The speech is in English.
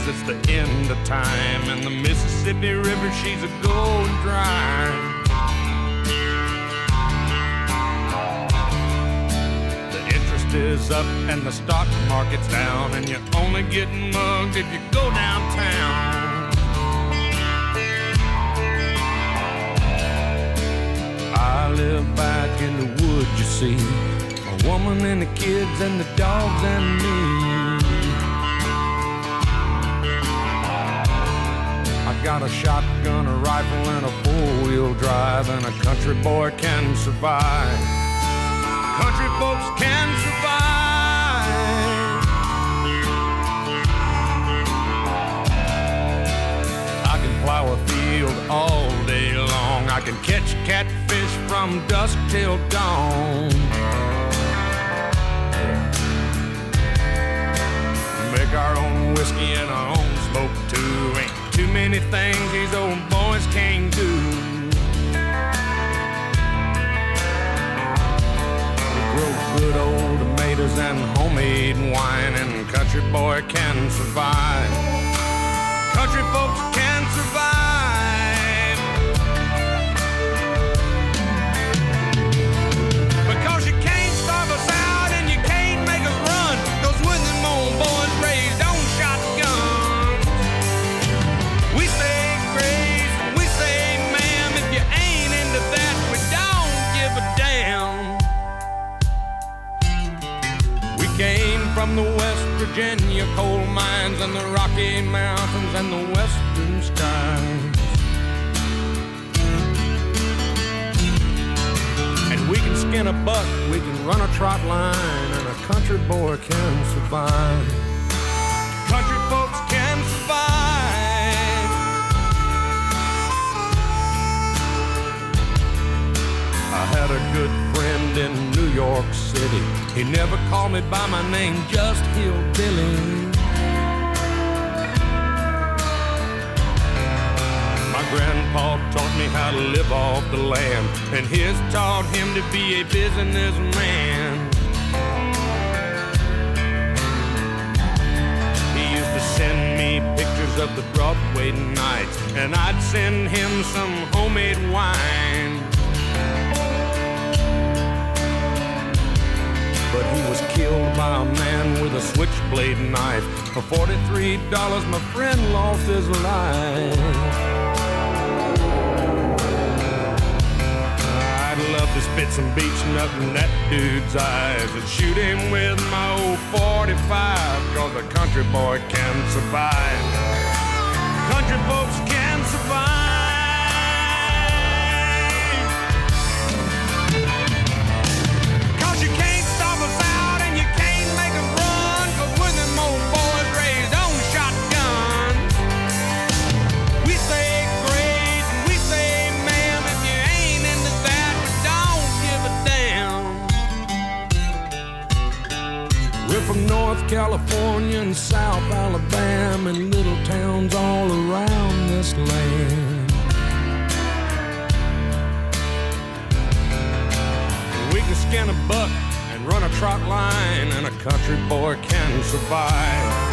says it's the end of time, and the Mississippi River, she's a going dry. The interest is up and the stock market's down, and you're only getting mugged if you go downtown. I live back in the woods, you see. A woman and the kids and the dogs and me. Got a shotgun, a rifle, and a four-wheel drive, and a country boy can survive. Country folks can survive. I can plow a field all day long. I can catch catfish from dusk till dawn. Make our own whiskey and our own smoke things these old boys can't do. We grow good old tomatoes and homemade wine, and country boy can survive. Country folks can survive. Virginia coal mines and the Rocky Mountains and the western skies. And we can skin a buck, we can run a trot line, and a country boy can survive. City. He never called me by my name, just Hillbilly. My grandpa taught me how to live off the land, and his taught him to be a businessman. He used to send me pictures of the Broadway nights, and I'd send him some homemade wine. By a man with a switchblade knife. For $43, my friend lost his life. I'd love to spit some beach nut in that dude's eyes and shoot him with my old 45, cause a country boy can survive. We're from North California and South Alabama and little towns all around this land. We can skin a buck and run a trot line, and a country boy can survive.